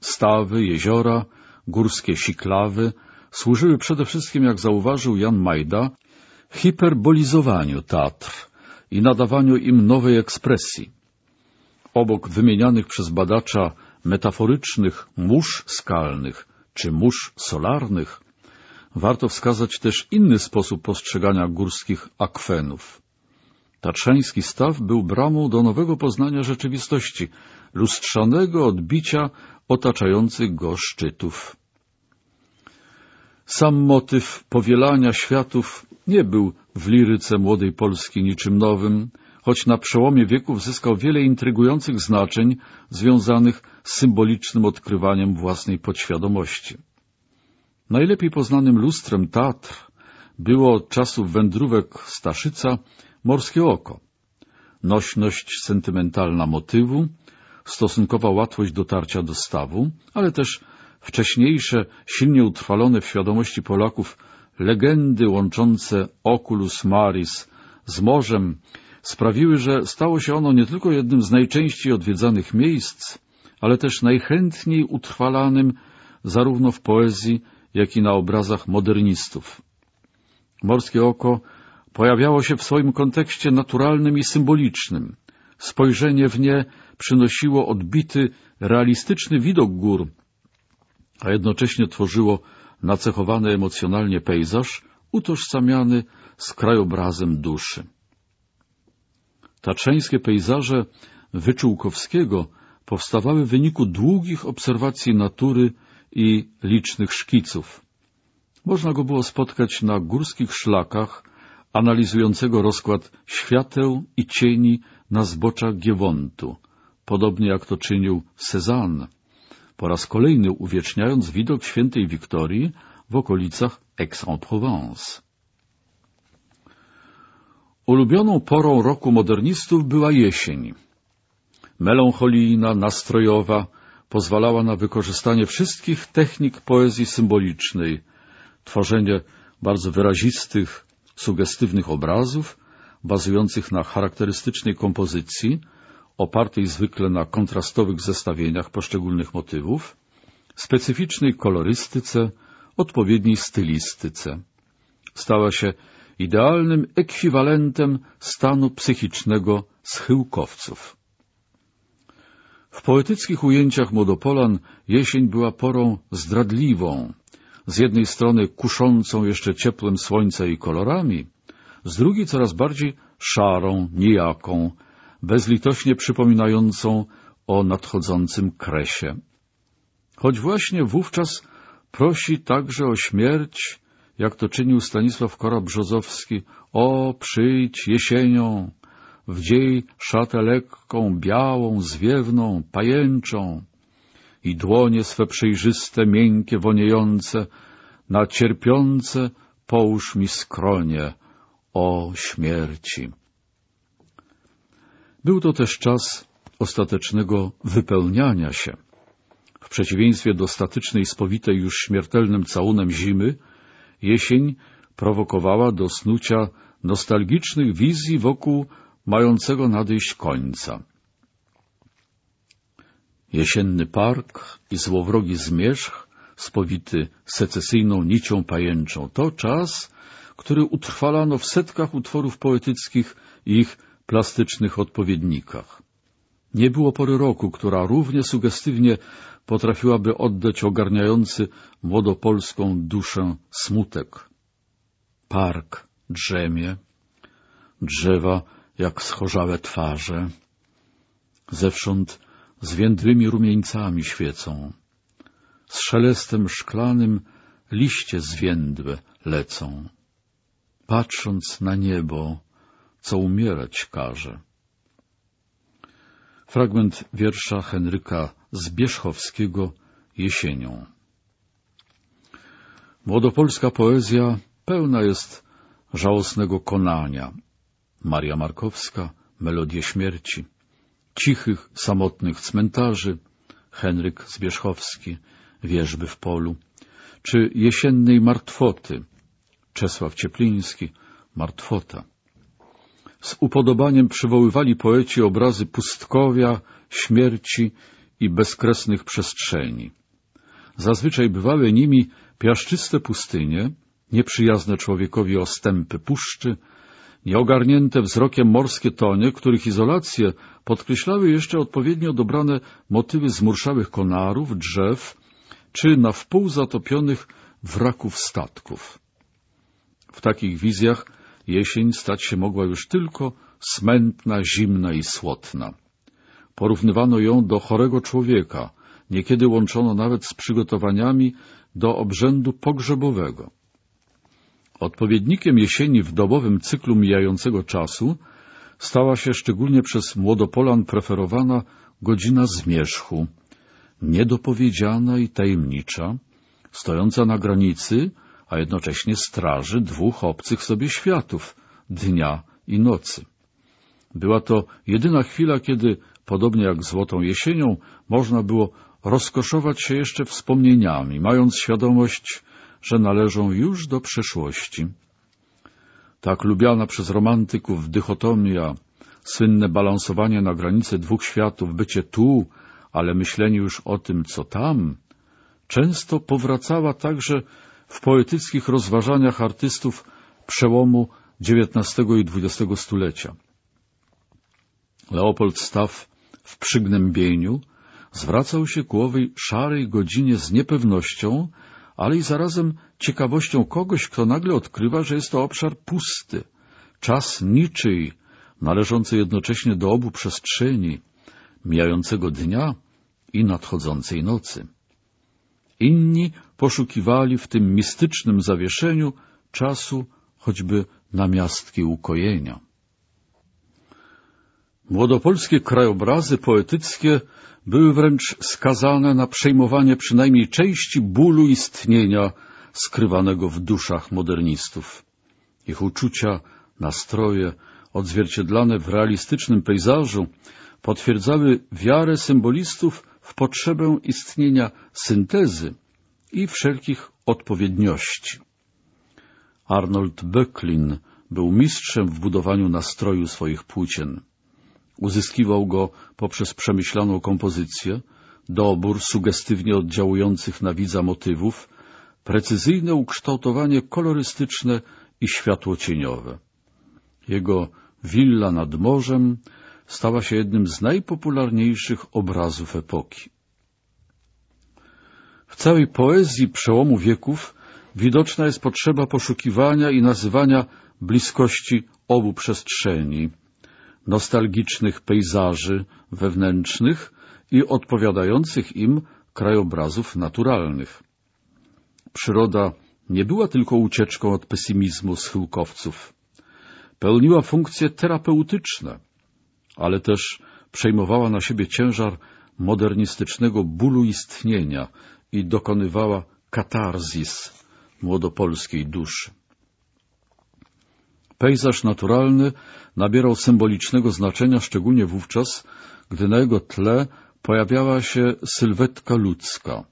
S1: Stawy, jeziora, górskie siklawy służyły przede wszystkim, jak zauważył Jan Majda, hiperbolizowaniu Tatr i nadawaniu im nowej ekspresji. Obok wymienianych przez badacza metaforycznych mórz skalnych czy mórz solarnych, warto wskazać też inny sposób postrzegania górskich akwenów. Tatrzański staw był bramą do nowego poznania rzeczywistości, lustrzanego odbicia otaczających go szczytów. Sam motyw powielania światów nie był w liryce młodej Polski niczym nowym, choć na przełomie wieków zyskał wiele intrygujących znaczeń związanych z symbolicznym odkrywaniem własnej podświadomości. Najlepiej poznanym lustrem Tatr było od czasów wędrówek Staszyca morskie oko. Nośność sentymentalna motywu, stosunkowa łatwość dotarcia do stawu, ale też wcześniejsze, silnie utrwalone w świadomości Polaków legendy łączące Oculus Maris z morzem sprawiły, że stało się ono nie tylko jednym z najczęściej odwiedzanych miejsc, ale też najchętniej utrwalanym zarówno w poezji, jak i na obrazach modernistów. Morskie oko pojawiało się w swoim kontekście naturalnym i symbolicznym. Spojrzenie w nie przynosiło odbity, realistyczny widok gór, a jednocześnie tworzyło nacechowany emocjonalnie pejzaż, utożsamiany z krajobrazem duszy. Tatrzańskie pejzaże Wyczółkowskiego powstawały w wyniku długich obserwacji natury i licznych szkiców. Można go było spotkać na górskich szlakach analizującego rozkład świateł i cieni na zboczach Giewontu, podobnie jak to czynił Cezanne, po raz kolejny uwieczniając widok świętej Wiktorii w okolicach Aix-en-Provence. Ulubioną porą roku modernistów była jesień. Melancholijna, nastrojowa, pozwalała na wykorzystanie wszystkich technik poezji symbolicznej, tworzenie bardzo wyrazistych, sugestywnych obrazów, bazujących na charakterystycznej kompozycji, opartej zwykle na kontrastowych zestawieniach poszczególnych motywów, specyficznej kolorystyce, odpowiedniej stylistyce. Stała się idealnym ekwiwalentem stanu psychicznego schyłkowców. W poetyckich ujęciach Młodopolan jesień była porą zdradliwą, z jednej strony kuszącą jeszcze ciepłem słońca i kolorami, z drugiej coraz bardziej szarą, nijaką, bezlitośnie przypominającą o nadchodzącym kresie. Choć właśnie wówczas prosi także o śmierć, jak to czynił Stanisław Kora-Brzozowski, o przyjdź jesienią, wdziej szatę lekką, białą, zwiewną, pajęczą i dłonie swe przejrzyste, miękkie, woniejące, na cierpiące połóż mi skronie, o śmierci. Był to też czas ostatecznego wypełniania się. W przeciwieństwie do statycznej, spowitej już śmiertelnym całunem zimy, jesień prowokowała do snucia nostalgicznych wizji wokół mającego nadejść końca. Jesienny park i złowrogi zmierzch, spowity secesyjną nicią pajęczą, to czas, który utrwalano w setkach utworów poetyckich i ich plastycznych odpowiednikach. Nie było pory roku, która równie sugestywnie potrafiłaby oddać ogarniający młodopolską duszę smutek. Park drzemie, drzewa jak schorzałe twarze, zewsząd zwiędłymi rumieńcami świecą, z szelestem szklanym liście zwiędłe lecą, patrząc na niebo, co umierać każe. Fragment wiersza Henryka Zbierzchowskiego Jesienią. Młodopolska poezja pełna jest żałosnego konania. Maria Markowska, Melodie śmierci, cichych, samotnych cmentarzy, Henryk Zbierzchowski, Wierzby w polu, czy jesiennej martwoty, Czesław Ciepliński, Martwota. Z upodobaniem przywoływali poeci obrazy pustkowia, śmierci i bezkresnych przestrzeni. Zazwyczaj bywały nimi piaszczyste pustynie, nieprzyjazne człowiekowi ostępy puszczy, nieogarnięte wzrokiem morskie tonie, których izolację podkreślały jeszcze odpowiednio dobrane motywy zmurszałych konarów, drzew czy na wpół zatopionych wraków statków. W takich wizjach jesień stać się mogła już tylko smętna, zimna i słodna. Porównywano ją do chorego człowieka, niekiedy łączono nawet z przygotowaniami do obrzędu pogrzebowego. Odpowiednikiem jesieni w dobowym cyklu mijającego czasu stała się szczególnie przez młodopolan preferowana godzina zmierzchu, niedopowiedziana i tajemnicza, stojąca na granicy, a jednocześnie straży dwóch obcych sobie światów dnia i nocy. Była to jedyna chwila, kiedy, podobnie jak złotą jesienią, można było rozkoszować się jeszcze wspomnieniami, mając świadomość, że należą już do przeszłości. Tak lubiana przez romantyków dychotomia, słynne balansowanie na granicy dwóch światów, bycie tu, ale myślenie już o tym, co tam, często powracała także w poetyckich rozważaniach artystów przełomu XIX i XX stulecia. Leopold Staff w przygnębieniu zwracał się ku owej szarej godzinie z niepewnością, ale i zarazem ciekawością kogoś, kto nagle odkrywa, że jest to obszar pusty, czas niczyj, należący jednocześnie do obu przestrzeni, mijającego dnia i nadchodzącej nocy. Inni poszukiwali w tym mistycznym zawieszeniu czasu choćby namiastki ukojenia. Młodopolskie krajobrazy poetyckie były wręcz skazane na przejmowanie przynajmniej części bólu istnienia skrywanego w duszach modernistów. Ich uczucia, nastroje, odzwierciedlane w realistycznym pejzażu, potwierdzały wiarę symbolistów w potrzebę istnienia syntezy i wszelkich odpowiedniości. Arnold Böcklin był mistrzem w budowaniu nastroju swoich płócien. Uzyskiwał go poprzez przemyślaną kompozycję, dobór sugestywnie oddziałujących na widza motywów, precyzyjne ukształtowanie kolorystyczne i światłocieniowe. Jego Willa nad morzem stała się jednym z najpopularniejszych obrazów epoki. W całej poezji przełomu wieków widoczna jest potrzeba poszukiwania i nazywania bliskości obu przestrzeni, nostalgicznych pejzaży wewnętrznych i odpowiadających im krajobrazów naturalnych. Przyroda nie była tylko ucieczką od pesymizmu schyłkowców. Pełniła funkcje terapeutyczne, ale też przejmowała na siebie ciężar modernistycznego bólu istnienia i dokonywała katarzis młodopolskiej duszy. Pejzaż naturalny nabierał symbolicznego znaczenia szczególnie wówczas, gdy na jego tle pojawiała się sylwetka ludzka.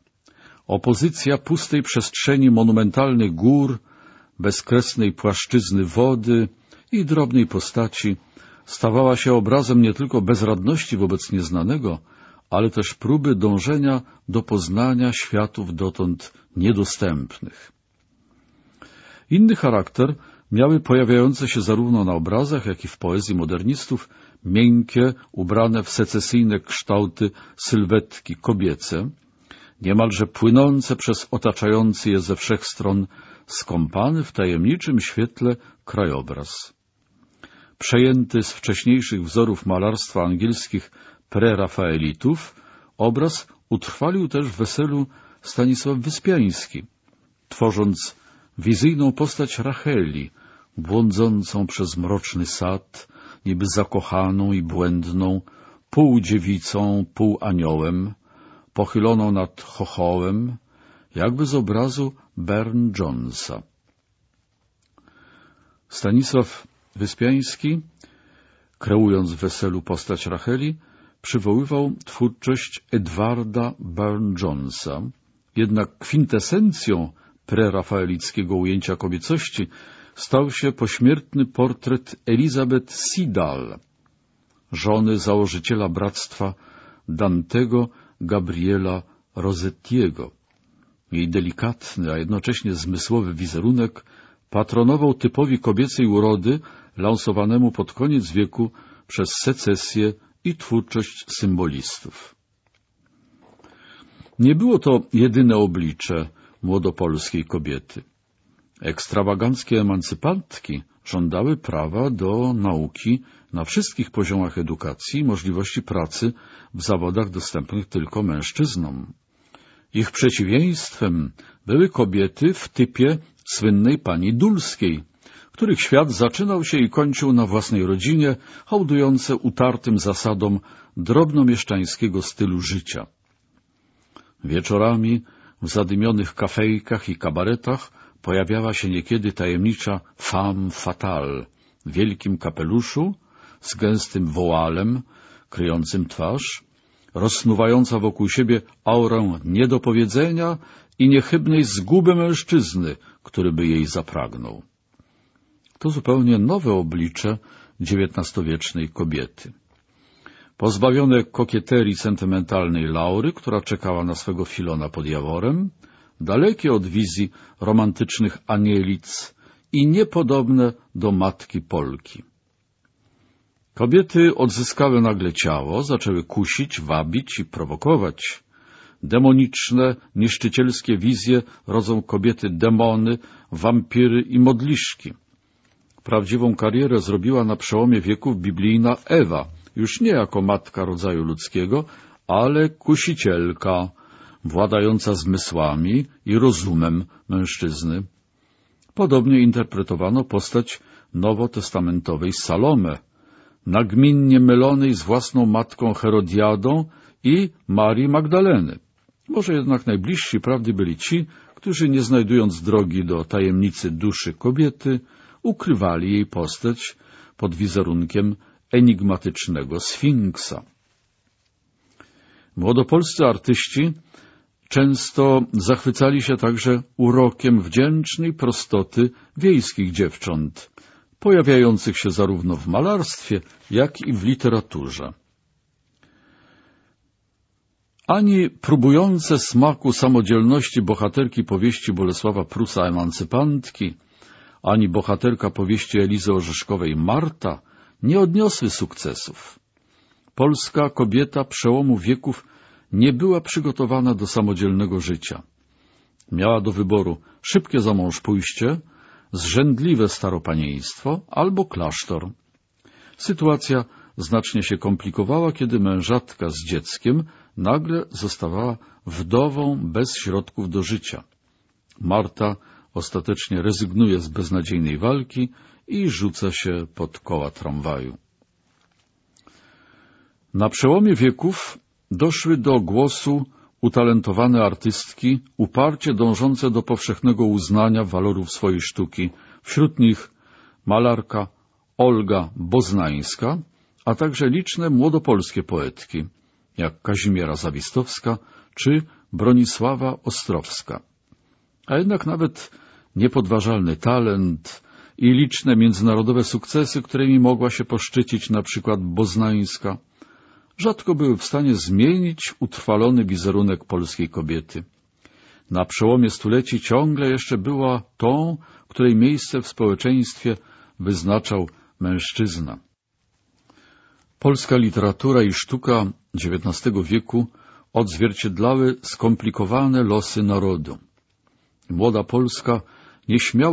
S1: Opozycja pustej przestrzeni monumentalnych gór, bezkresnej płaszczyzny wody i drobnej postaci stawała się obrazem nie tylko bezradności wobec nieznanego, ale też próby dążenia do poznania światów dotąd niedostępnych. Inny charakter miały pojawiające się zarówno na obrazach, jak i w poezji modernistów miękkie, ubrane w secesyjne kształty sylwetki kobiece, niemalże płynące przez otaczający je ze wszech stron skąpany w tajemniczym świetle krajobraz. Przejęty z wcześniejszych wzorów malarstwa angielskich prerafaelitów, obraz utrwalił też w weselu Stanisław Wyspiański, tworząc wizyjną postać Racheli, błądzącą przez mroczny sad, niby zakochaną i błędną, pół dziewicą, pół aniołem, pochyloną nad chochołem, jakby z obrazu Bern Jonesa. Stanisław Wyspiański, kreując w weselu postać Racheli, przywoływał twórczość Edwarda Burne-Jonesa, jednak kwintesencją prerafaelickiego ujęcia kobiecości stał się pośmiertny portret Elizabeth Sidal, żony założyciela bractwa Dantego Gabriela Rosettiego. Jej delikatny, a jednocześnie zmysłowy wizerunek patronował typowi kobiecej urody lansowanemu pod koniec wieku przez secesję i twórczość symbolistów. Nie było to jedyne oblicze młodopolskiej kobiety. Ekstrawaganckie emancypantki żądały prawa do nauki na wszystkich poziomach edukacji i możliwości pracy w zawodach dostępnych tylko mężczyznom. Ich przeciwieństwem były kobiety w typie słynnej pani Dulskiej, których świat zaczynał się i kończył na własnej rodzinie, hołdujące utartym zasadom drobnomieszczańskiego stylu życia. Wieczorami w zadymionych kafejkach i kabaretach pojawiała się niekiedy tajemnicza femme fatale w wielkim kapeluszu z gęstym woalem kryjącym twarz, rozsnuwająca wokół siebie aurę niedopowiedzenia i niechybnej zguby mężczyzny, który by jej zapragnął. To zupełnie nowe oblicze XIX-wiecznej kobiety. Pozbawione kokieterii sentymentalnej Laury, która czekała na swego Filona pod Jaworem, dalekie od wizji romantycznych anielic i niepodobne do matki Polki. Kobiety odzyskały nagle ciało, zaczęły kusić, wabić i prowokować. Demoniczne, niszczycielskie wizje rodzą kobiety demony, wampiry i modliszki. Prawdziwą karierę zrobiła na przełomie wieków biblijna Ewa, już nie jako matka rodzaju ludzkiego, ale kusicielka, władająca zmysłami i rozumem mężczyzny. Podobnie interpretowano postać nowotestamentowej Salome, nagminnie mylonej z własną matką Herodiadą i Marii Magdaleny. Może jednak najbliżsi prawdy byli ci, którzy nie znajdując drogi do tajemnicy duszy kobiety, ukrywali jej postać, pod wizerunkiem enigmatycznego Sfinksa. Młodopolscy artyści często zachwycali się także urokiem wdzięcznej prostoty wiejskich dziewcząt, pojawiających się zarówno w malarstwie, jak i w literaturze. Ani próbujące smaku samodzielności bohaterki powieści Bolesława Prusa Emancypantki, ani bohaterka powieści Elizy Orzeszkowej Marta nie odniosły sukcesów. Polska kobieta przełomu wieków nie była przygotowana do samodzielnego życia. Miała do wyboru szybkie zamąż pójście, zrzędliwe staropanieństwo albo klasztor. Sytuacja znacznie się komplikowała, kiedy mężatka z dzieckiem nagle zostawała wdową bez środków do życia. Marta ostatecznie rezygnuje z beznadziejnej walki i rzuca się pod koła tramwaju. Na przełomie wieków doszły do głosu utalentowane artystki, uparcie dążące do powszechnego uznania walorów swojej sztuki, wśród nich malarka Olga Boznańska, a także liczne młodopolskie poetki, jak Kazimiera Zawistowska czy Bronisława Ostrowska. A jednak nawet niepodważalny talent i liczne międzynarodowe sukcesy, którymi mogła się poszczycić na przykład Boznańska, rzadko były w stanie zmienić utrwalony wizerunek polskiej kobiety. Na przełomie stuleci ciągle jeszcze była tą, której miejsce w społeczeństwie wyznaczał mężczyzna. Polska literatura i sztuka XIX wieku odzwierciedlały skomplikowane losy narodu. Młoda Polska nie śmiała